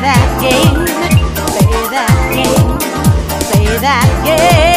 that game, play that game, play that game.